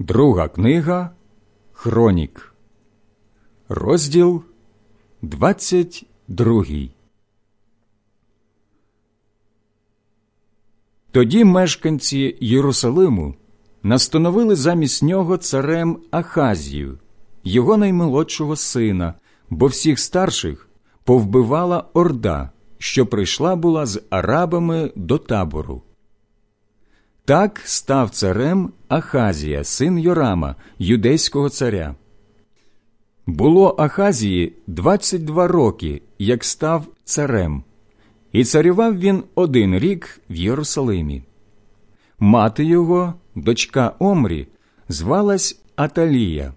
Друга книга Хронік, розділ 22 Тоді мешканці Єрусалиму настановили замість нього царем Ахазію, його наймолодшого сина, бо всіх старших повбивала орда, що прийшла була з арабами до табору. Так став царем Ахазія, син Йорама, юдейського царя. Було Ахазії 22 роки, як став царем, і царював він один рік в Єрусалимі. Мати його, дочка Омрі, звалась Аталія.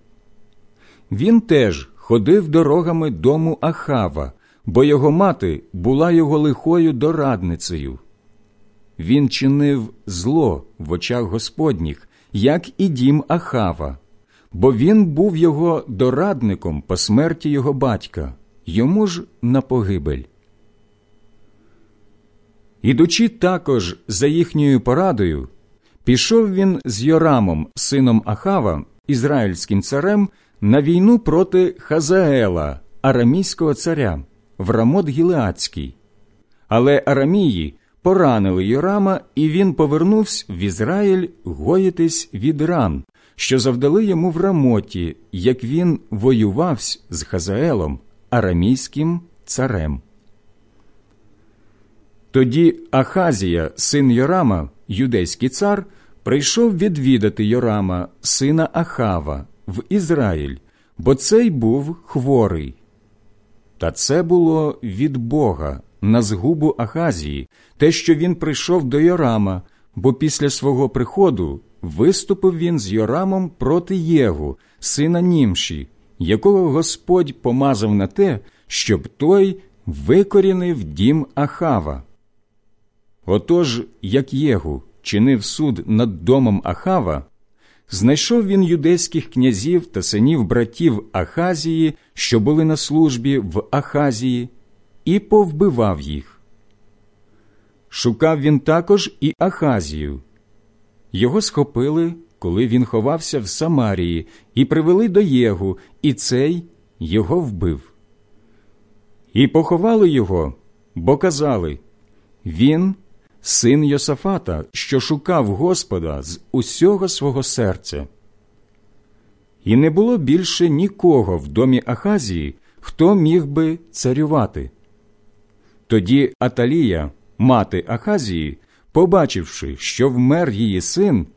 Він теж ходив дорогами дому Ахава, бо його мати була його лихою дорадницею він чинив зло в очах Господніх, як і дім Ахава, бо він був його дорадником по смерті його батька, йому ж на погибель. Ідучи також за їхньою порадою, пішов він з Йорамом, сином Ахава, ізраїльським царем, на війну проти Хазаела, арамійського царя, в Рамот Гілеацький. Але Арамії поранили Йорама, і він повернувся в Ізраїль гоїтись від ран, що завдали йому в рамоті, як він воювався з Хазаелом, арамійським царем. Тоді Ахазія, син Йорама, юдейський цар, прийшов відвідати Йорама, сина Ахава, в Ізраїль, бо цей був хворий. Та це було від Бога, на згубу Ахазії, те, що він прийшов до Йорама, бо після свого приходу виступив він з Йорамом проти Єгу, сина Німші, якого Господь помазав на те, щоб той викорінив дім Ахава. Отож, як Єгу чинив суд над домом Ахава, знайшов він юдейських князів та синів братів Ахазії, що були на службі в Ахазії і повбивав їх. Шукав він також і Ахазію. Його схопили, коли він ховався в Самарії, і привели до Єгу, і цей його вбив. І поховали його, бо казали він син Йосафата, що шукав Господа з усього свого серця. І не було більше нікого в домі Ахазії, хто міг би царювати. Тоді Аталія, мати Ахазії, побачивши, що вмер її син,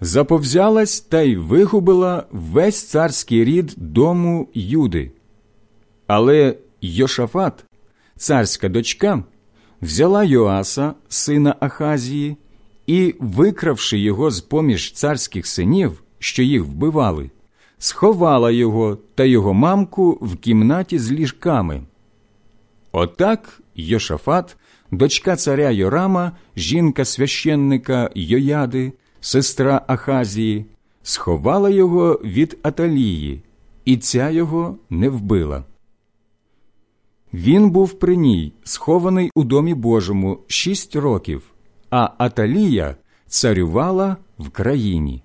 заповзялась та й вигубила весь царський рід дому Юди. Але Йошафат, царська дочка, взяла Йоаса, сина Ахазії, і, викравши його з поміж царських синів, що їх вбивали, сховала його та його мамку в кімнаті з ліжками. Отак Йошафат, дочка царя Йорама, жінка священника Йояди, сестра Ахазії, сховала його від Аталії, і ця його не вбила. Він був при ній, схований у домі Божому шість років, а Аталія царювала в країні.